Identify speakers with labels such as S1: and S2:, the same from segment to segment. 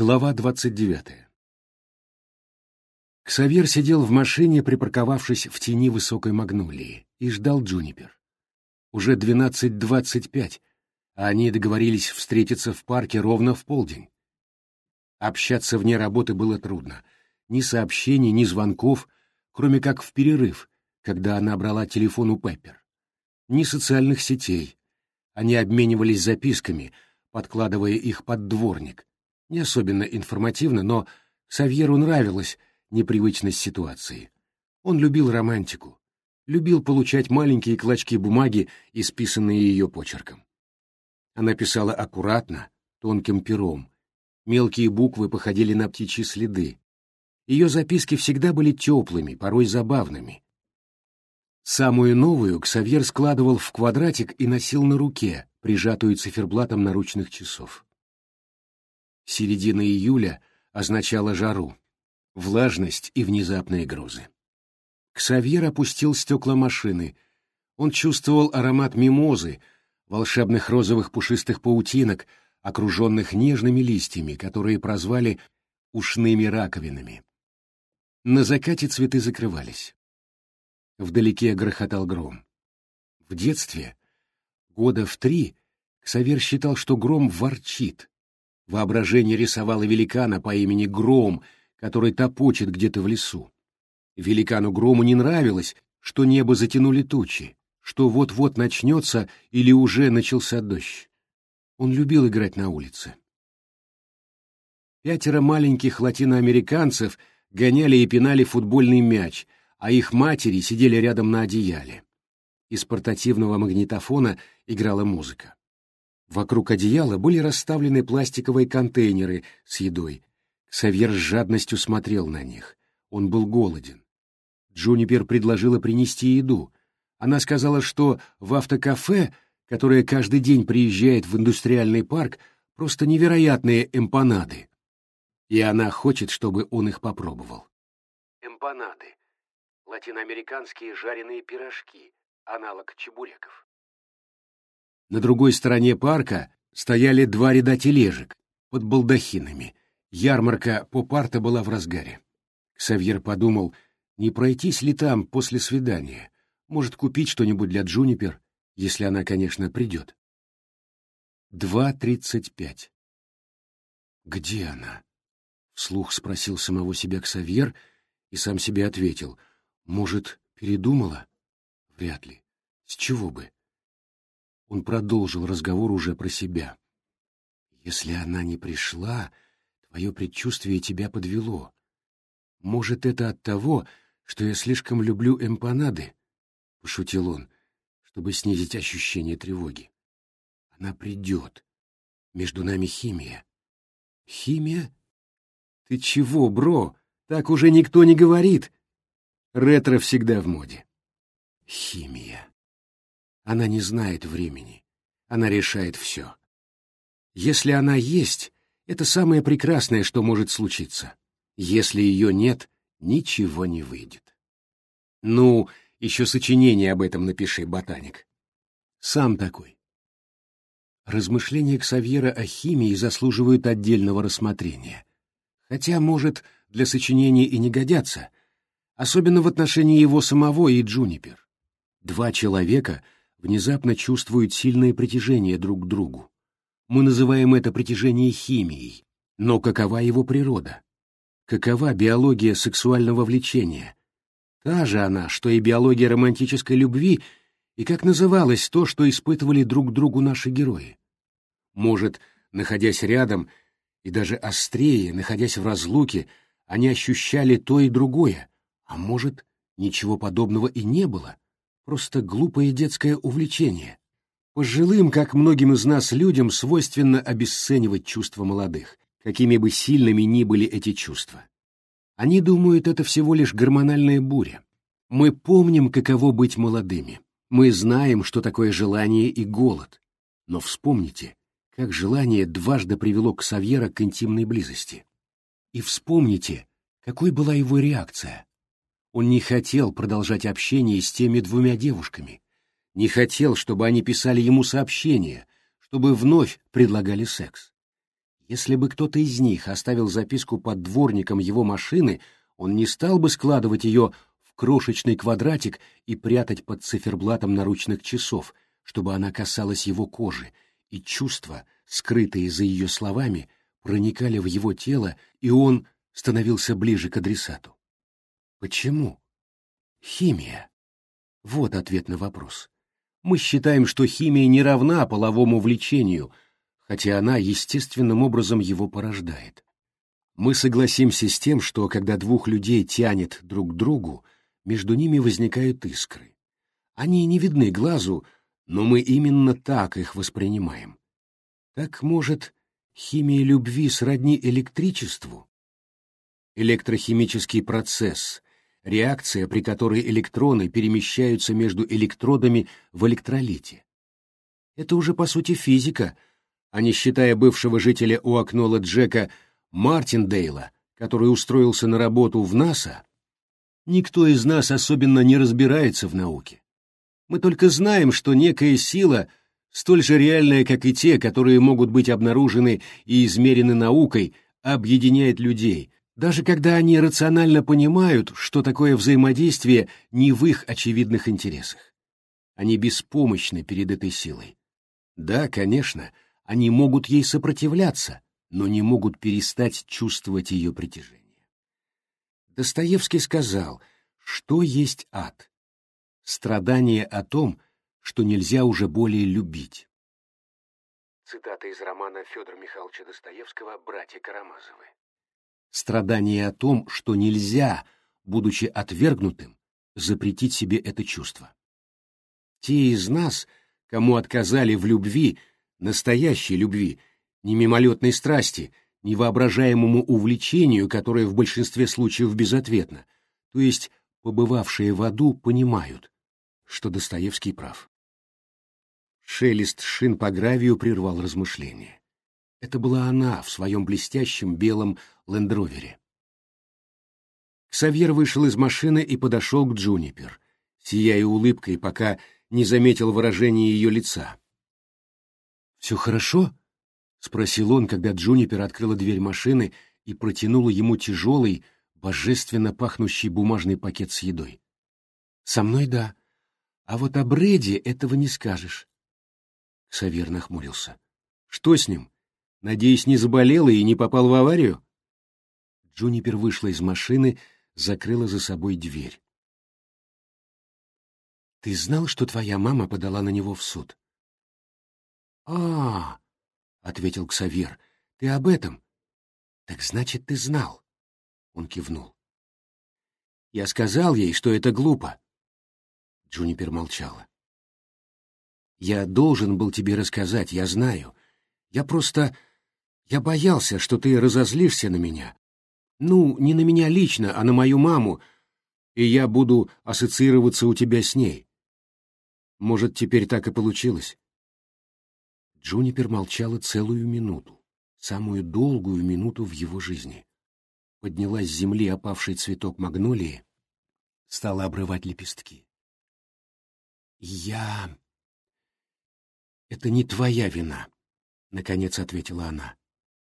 S1: Глава двадцать девятая. Ксавьер сидел в машине, припарковавшись в тени высокой магнолии, и ждал Джунипер. Уже двенадцать двадцать пять, а они договорились встретиться в парке ровно в полдень. Общаться вне работы было трудно. Ни сообщений, ни звонков, кроме как в перерыв, когда она брала телефон у Пеппер. Ни социальных сетей. Они обменивались записками, подкладывая их под дворник, не особенно информативно, но Савьеру нравилась непривычность ситуации. Он любил романтику, любил получать маленькие клочки бумаги, исписанные ее почерком. Она писала аккуратно, тонким пером. Мелкие буквы походили на птичьи следы. Ее записки всегда были теплыми, порой забавными. Самую новую Ксавьер складывал в квадратик и носил на руке, прижатую циферблатом наручных часов. Середина июля означала жару, влажность и внезапные грозы. Ксавьер опустил стекла машины. Он чувствовал аромат мимозы, волшебных розовых пушистых паутинок, окруженных нежными листьями, которые прозвали ушными раковинами. На закате цветы закрывались. Вдалеке грохотал гром. В детстве, года в три, Ксавер считал, что гром ворчит, Воображение рисовало великана по имени Гром, который топочет где-то в лесу. Великану Грому не нравилось, что небо затянули тучи, что вот-вот начнется или уже начался дождь. Он любил играть на улице. Пятеро маленьких латиноамериканцев гоняли и пинали футбольный мяч, а их матери сидели рядом на одеяле. Из портативного магнитофона играла музыка. Вокруг одеяла были расставлены пластиковые контейнеры с едой. Савьер с жадностью смотрел на них. Он был голоден. Джунипер предложила принести еду. Она сказала, что в автокафе, которое каждый день приезжает в индустриальный парк, просто невероятные эмпанады. И она хочет, чтобы он их попробовал. Эмпанады. Латиноамериканские жареные пирожки, аналог чебуреков. На другой стороне парка стояли два ряда тележек под балдахинами. Ярмарка поп-арта была в разгаре. Ксавьер подумал, не пройтись ли там после свидания, может купить что-нибудь для Джунипер, если она, конечно, придет. Два тридцать пять. «Где она?» — вслух спросил самого себя Ксавьер и сам себе ответил. «Может, передумала?» «Вряд ли. С чего бы?» Он продолжил разговор уже про себя. «Если она не пришла, твое предчувствие тебя подвело. Может, это от того, что я слишком люблю эмпанады?» — пошутил он, чтобы снизить ощущение тревоги. «Она придет. Между нами химия». «Химия? Ты чего, бро? Так уже никто не говорит!» Ретро всегда в моде. Химия. Она не знает времени. Она решает все. Если она есть, это самое прекрасное, что может случиться. Если ее нет, ничего не выйдет. Ну, еще сочинение об этом напиши, ботаник. Сам такой. Размышления Ксавьера о химии заслуживают отдельного рассмотрения. Хотя, может, для сочинения и не годятся, особенно в отношении его самого и Джунипер. Два человека — внезапно чувствуют сильное притяжение друг к другу. Мы называем это притяжение химией, но какова его природа? Какова биология сексуального влечения? Та же она, что и биология романтической любви, и как называлось то, что испытывали друг другу наши герои? Может, находясь рядом, и даже острее, находясь в разлуке, они ощущали то и другое, а может, ничего подобного и не было? Просто глупое детское увлечение. Пожилым, как многим из нас людям, свойственно обесценивать чувства молодых, какими бы сильными ни были эти чувства. Они думают, это всего лишь гормональная буря. Мы помним, каково быть молодыми. Мы знаем, что такое желание и голод. Но вспомните, как желание дважды привело к Савьера к интимной близости. И вспомните, какой была его реакция. Он не хотел продолжать общение с теми двумя девушками, не хотел, чтобы они писали ему сообщения, чтобы вновь предлагали секс. Если бы кто-то из них оставил записку под дворником его машины, он не стал бы складывать ее в крошечный квадратик и прятать под циферблатом наручных часов, чтобы она касалась его кожи, и чувства, скрытые за ее словами, проникали в его тело, и он становился ближе к адресату. Почему? Химия. Вот ответ на вопрос. Мы считаем, что химия не равна половому влечению, хотя она естественным образом его порождает. Мы согласимся с тем, что когда двух людей тянет друг к другу, между ними возникают искры. Они не видны глазу, но мы именно так их воспринимаем. Так, может, химия любви сродни электричеству? Электрохимический процесс — реакция, при которой электроны перемещаются между электродами в электролите. Это уже, по сути, физика, а не считая бывшего жителя Уакнола Джека Мартиндейла, который устроился на работу в НАСА, никто из нас особенно не разбирается в науке. Мы только знаем, что некая сила, столь же реальная, как и те, которые могут быть обнаружены и измерены наукой, объединяет людей, даже когда они рационально понимают, что такое взаимодействие не в их очевидных интересах. Они беспомощны перед этой силой. Да, конечно, они могут ей сопротивляться, но не могут перестать чувствовать ее притяжение. Достоевский сказал, что есть ад страдание о том, что нельзя уже более любить. Цитата из романа Федора Михайловича Достоевского «Братья Карамазовы». Страдание о том, что нельзя, будучи отвергнутым, запретить себе это чувство. Те из нас, кому отказали в любви, настоящей любви, не мимолетной страсти, невоображаемому увлечению, которое в большинстве случаев безответно, то есть побывавшие в аду, понимают, что Достоевский прав. Шелест шин по гравию прервал размышления. Это была она в своем блестящем белом лендровере. Ксавьер вышел из машины и подошел к Джунипер, сияя улыбкой, пока не заметил выражения ее лица. «Все хорошо?» — спросил он, когда Джунипер открыла дверь машины и протянула ему тяжелый, божественно пахнущий бумажный пакет с едой. «Со мной да. А вот о Брэди этого не скажешь. Савер нахмурился. Что с ним? Надеюсь, не заболел и не попал в аварию? Джунипер вышла из машины, закрыла за собой дверь. Ты знал, что твоя мама подала на него в суд? А, ответил Ксавер. Ты об этом? Так значит, ты знал. Он кивнул. Я сказал ей, что это глупо. Джунипер молчала. «Я должен был тебе рассказать, я знаю. Я просто... Я боялся, что ты разозлишься на меня. Ну, не на меня лично, а на мою маму, и я буду ассоциироваться у тебя с ней. Может, теперь так и получилось?» Джунипер молчала целую минуту, самую долгую минуту в его жизни. Поднялась с земли опавший цветок магнолии, стала обрывать лепестки. «Я...» «Это не твоя вина», — наконец ответила она.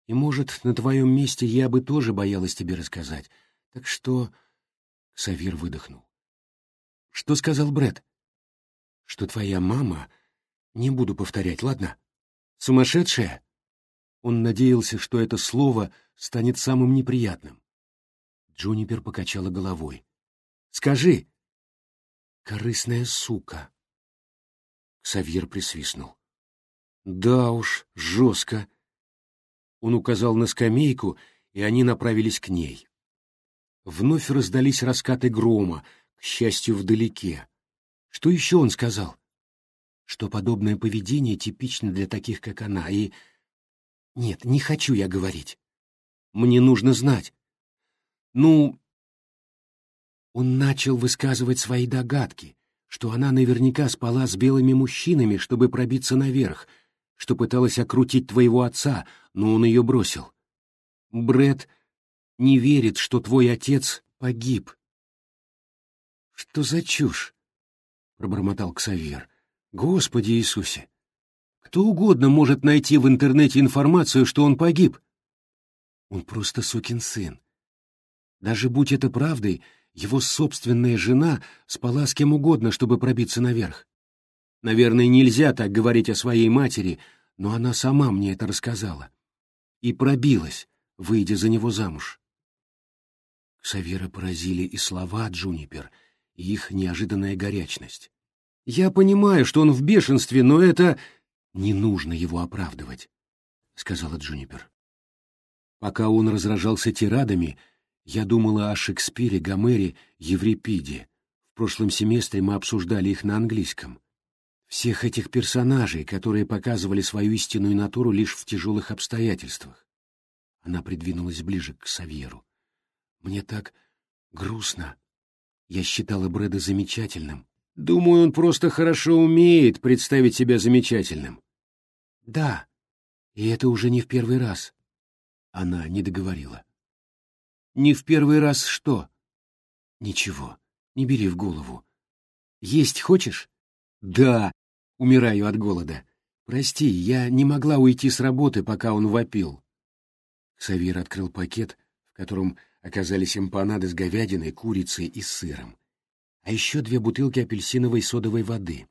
S1: «И, может, на твоем месте я бы тоже боялась тебе рассказать. Так что...» Савир выдохнул. «Что сказал Бред? «Что твоя мама...» «Не буду повторять, ладно? Сумасшедшая?» Он надеялся, что это слово станет самым неприятным. Джунипер покачала головой. «Скажи!» «Корыстная сука!» Савьер присвистнул. «Да уж, жестко!» Он указал на скамейку, и они направились к ней. Вновь раздались раскаты грома, к счастью, вдалеке. Что еще он сказал? Что подобное поведение типично для таких, как она, и... Нет, не хочу я говорить. Мне нужно знать. Ну... Он начал высказывать свои догадки, что она наверняка спала с белыми мужчинами, чтобы пробиться наверх, что пыталась окрутить твоего отца, но он ее бросил. Бред не верит, что твой отец погиб. Что за чушь? пробормотал Ксавьер. Господи Иисусе! Кто угодно может найти в интернете информацию, что он погиб. Он просто сукин сын. Даже будь это правдой, его собственная жена спала с кем угодно, чтобы пробиться наверх. Наверное, нельзя так говорить о своей матери, но она сама мне это рассказала. И пробилась, выйдя за него замуж. Ксавера поразили и слова Джунипер, и их неожиданная горячность. Я понимаю, что он в бешенстве, но это... Не нужно его оправдывать, — сказала Джунипер. Пока он разражался тирадами, я думала о Шекспире, Гомере, Еврипиде. В прошлом семестре мы обсуждали их на английском. Всех этих персонажей, которые показывали свою истинную натуру лишь в тяжелых обстоятельствах. Она придвинулась ближе к Савьеру. Мне так грустно. Я считала Брэда замечательным. Думаю, он просто хорошо умеет представить себя замечательным. Да, и это уже не в первый раз. Она не договорила. Не в первый раз что? Ничего, не бери в голову. Есть хочешь? Да, умираю от голода. Прости, я не могла уйти с работы, пока он вопил. Савир открыл пакет, в котором оказались эмпанады с говядиной, курицей и сыром, а еще две бутылки апельсиновой содовой воды.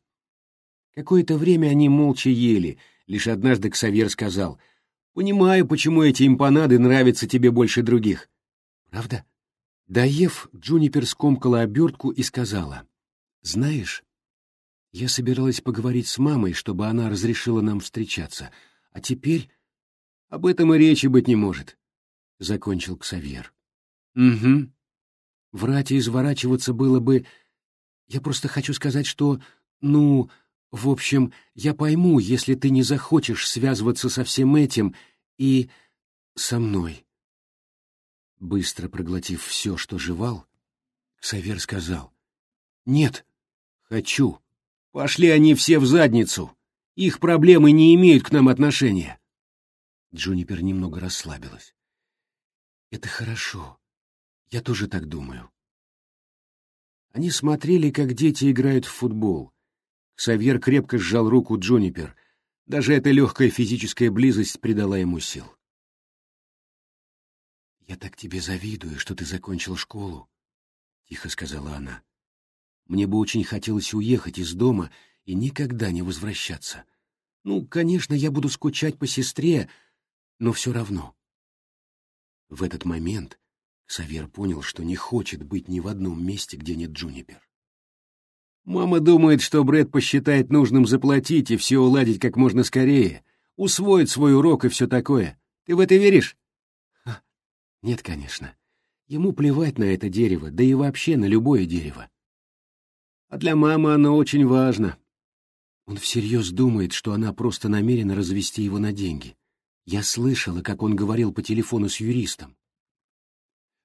S1: Какое-то время они молча ели, лишь однажды Ксавьер сказал, «Понимаю, почему эти эмпанады нравятся тебе больше других». «Правда?» Доев, Джунипер скомкала обертку и сказала, «Знаешь, я собиралась поговорить с мамой, чтобы она разрешила нам встречаться, а теперь об этом и речи быть не может», — закончил Ксавьер. «Угу. Врать и изворачиваться было бы... Я просто хочу сказать, что, ну, в общем, я пойму, если ты не захочешь связываться со всем этим и со мной». Быстро проглотив все, что жевал, Ксавьер сказал, «Нет, хочу». Пошли они все в задницу. Их проблемы не имеют к нам отношения. Джунипер немного расслабилась. Это хорошо. Я тоже так думаю. Они смотрели, как дети играют в футбол. Ксавьер крепко сжал руку Джунипер. Даже эта легкая физическая близость придала ему сил. «Я так тебе завидую, что ты закончил школу», — тихо сказала она. Мне бы очень хотелось уехать из дома и никогда не возвращаться. Ну, конечно, я буду скучать по сестре, но все равно. В этот момент Савер понял, что не хочет быть ни в одном месте, где нет Джунипер. Мама думает, что Брэд посчитает нужным заплатить и все уладить как можно скорее, усвоить свой урок и все такое. Ты в это веришь? Нет, конечно. Ему плевать на это дерево, да и вообще на любое дерево а для мамы оно очень важно. Он всерьез думает, что она просто намерена развести его на деньги. Я слышала, как он говорил по телефону с юристом.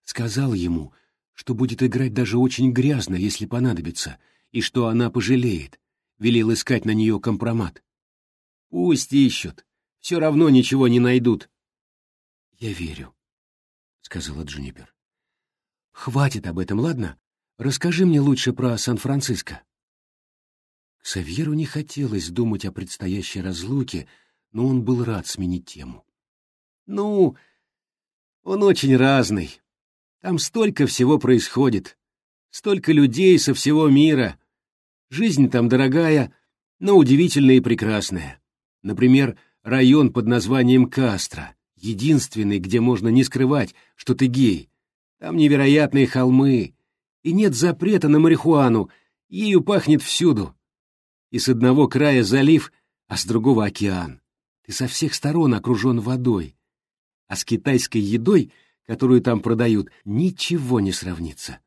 S1: Сказал ему, что будет играть даже очень грязно, если понадобится, и что она пожалеет, велел искать на нее компромат. Пусть ищут, все равно ничего не найдут. Я верю, — сказала Джунипер. Хватит об этом, ладно? Расскажи мне лучше про Сан-Франциско. Савьеру не хотелось думать о предстоящей разлуке, но он был рад сменить тему. Ну, он очень разный. Там столько всего происходит. Столько людей со всего мира. Жизнь там дорогая, но удивительная и прекрасная. Например, район под названием Кастро, единственный, где можно не скрывать, что ты гей. Там невероятные холмы, и нет запрета на марихуану, ею пахнет всюду. И с одного края залив, а с другого океан. Ты со всех сторон окружен водой. А с китайской едой, которую там продают, ничего не сравнится.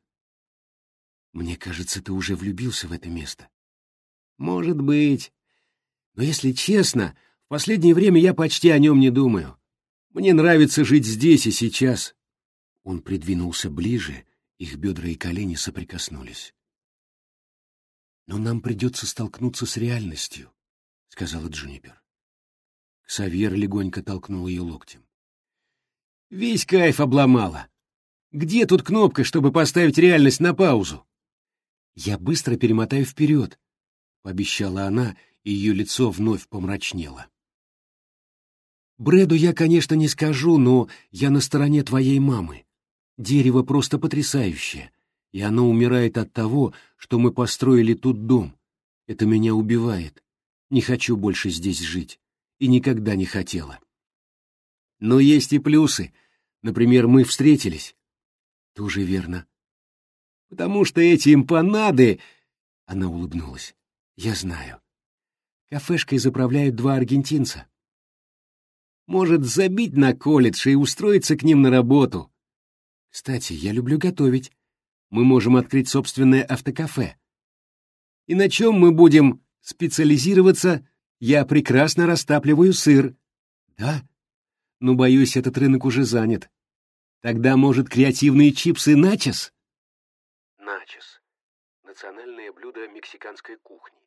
S1: Мне кажется, ты уже влюбился в это место. Может быть. Но если честно, в последнее время я почти о нем не думаю. Мне нравится жить здесь и сейчас. Он придвинулся ближе, их бедра и колени соприкоснулись. «Но нам придется столкнуться с реальностью», — сказала Джунипер. Ксавьер легонько толкнул ее локтем. «Весь кайф обломала. Где тут кнопка, чтобы поставить реальность на паузу?» «Я быстро перемотаю вперед», — пообещала она, и ее лицо вновь помрачнело. Брэду я, конечно, не скажу, но я на стороне твоей мамы. Дерево просто потрясающее, и оно умирает от того, что мы построили тут дом. Это меня убивает. Не хочу больше здесь жить. И никогда не хотела. Но есть и плюсы. Например, мы встретились. Тоже верно. Потому что эти импанады... Она улыбнулась. Я знаю. Кафешкой заправляют два аргентинца. Может, забить на колледж и устроиться к ним на работу. Кстати, я люблю готовить. Мы можем открыть собственное автокафе. И на чем мы будем специализироваться? Я прекрасно растапливаю сыр. Да? Но, боюсь, этот рынок уже занят. Тогда, может, креативные чипсы начес? Начес. Национальное блюдо мексиканской кухни.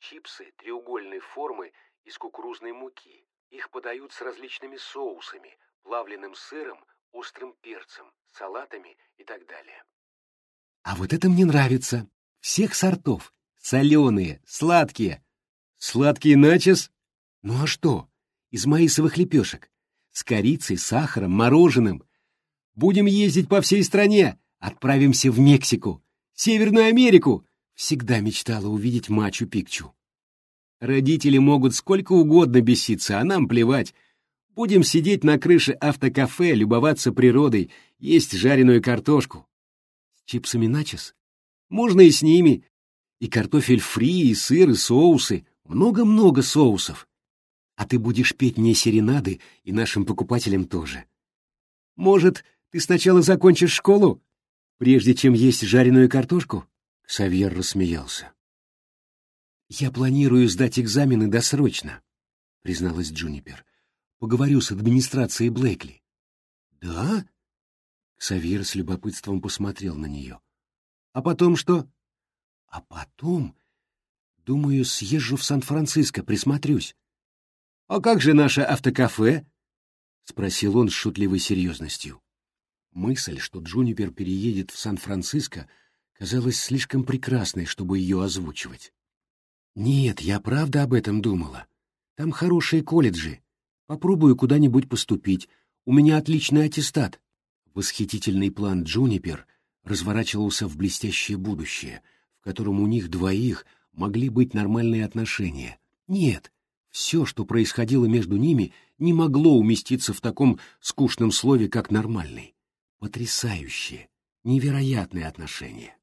S1: Чипсы треугольной формы из кукурузной муки. Их подают с различными соусами, плавленным сыром, острым перцем, салатами и так далее. А вот это мне нравится. Всех сортов. Соленые, сладкие. Сладкие начес? Ну а что? Из маисовых лепешек. С корицей, сахаром, мороженым. Будем ездить по всей стране. Отправимся в Мексику. Северную Америку. Всегда мечтала увидеть Мачу-Пикчу. Родители могут сколько угодно беситься, а нам плевать. Будем сидеть на крыше автокафе, любоваться природой, есть жареную картошку. С чипсами начес? Можно и с ними. И картофель фри, и сыр, и соусы. Много-много соусов. А ты будешь петь мне серенады и нашим покупателям тоже. Может, ты сначала закончишь школу, прежде чем есть жареную картошку? Савьер рассмеялся. «Я планирую сдать экзамены досрочно», — призналась Джунипер. «Поговорю с администрацией Блейкли». «Да?» Ксавьер с любопытством посмотрел на нее. «А потом что?» «А потом, думаю, съезжу в Сан-Франциско, присмотрюсь». «А как же наше автокафе?» — спросил он с шутливой серьезностью. Мысль, что Джунипер переедет в Сан-Франциско, казалась слишком прекрасной, чтобы ее озвучивать. Нет, я правда об этом думала. Там хорошие колледжи. Попробую куда-нибудь поступить. У меня отличный аттестат. Восхитительный план Джунипер разворачивался в блестящее будущее, в котором у них двоих могли быть нормальные отношения. Нет, все, что происходило между ними, не могло уместиться в таком скучном слове, как «нормальный». Потрясающие, невероятные отношения.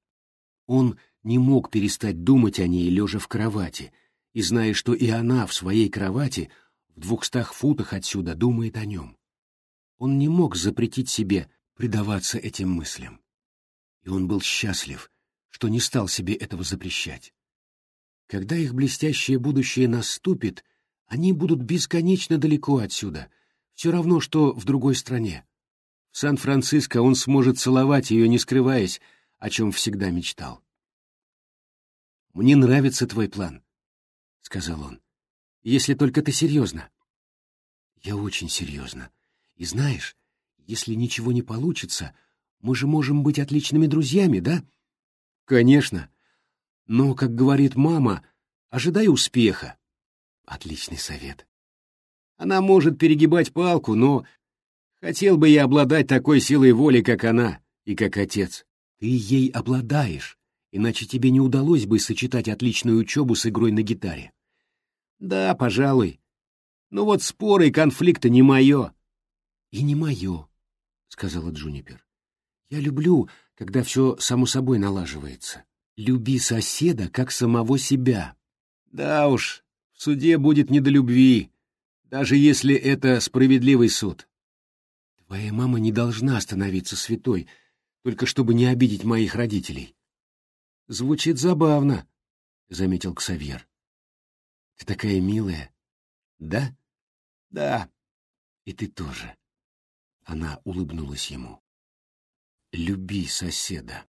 S1: Он не мог перестать думать о ней, лежа в кровати, и зная, что и она в своей кровати, в двухстах футах отсюда, думает о нем. Он не мог запретить себе предаваться этим мыслям. И он был счастлив, что не стал себе этого запрещать. Когда их блестящее будущее наступит, они будут бесконечно далеко отсюда, все равно, что в другой стране. В Сан-Франциско он сможет целовать ее, не скрываясь, о чем всегда мечтал. «Мне нравится твой план», — сказал он, — «если только ты серьезно». «Я очень серьезно. И знаешь, если ничего не получится, мы же можем быть отличными друзьями, да?» «Конечно. Но, как говорит мама, ожидай успеха». «Отличный совет. Она может перегибать палку, но хотел бы я обладать такой силой воли, как она и как отец. Ты ей обладаешь, иначе тебе не удалось бы сочетать отличную учебу с игрой на гитаре. Да, пожалуй. Но вот споры и конфликты не мое. И не мое, — сказала Джунипер. Я люблю, когда все само собой налаживается. Люби соседа, как самого себя. Да уж, в суде будет не до любви, даже если это справедливый суд. Твоя мама не должна становиться святой, только чтобы не обидеть моих родителей. Звучит забавно, — заметил Ксавьер. Ты такая милая. Да? Да. И ты тоже. Она улыбнулась ему. Люби соседа.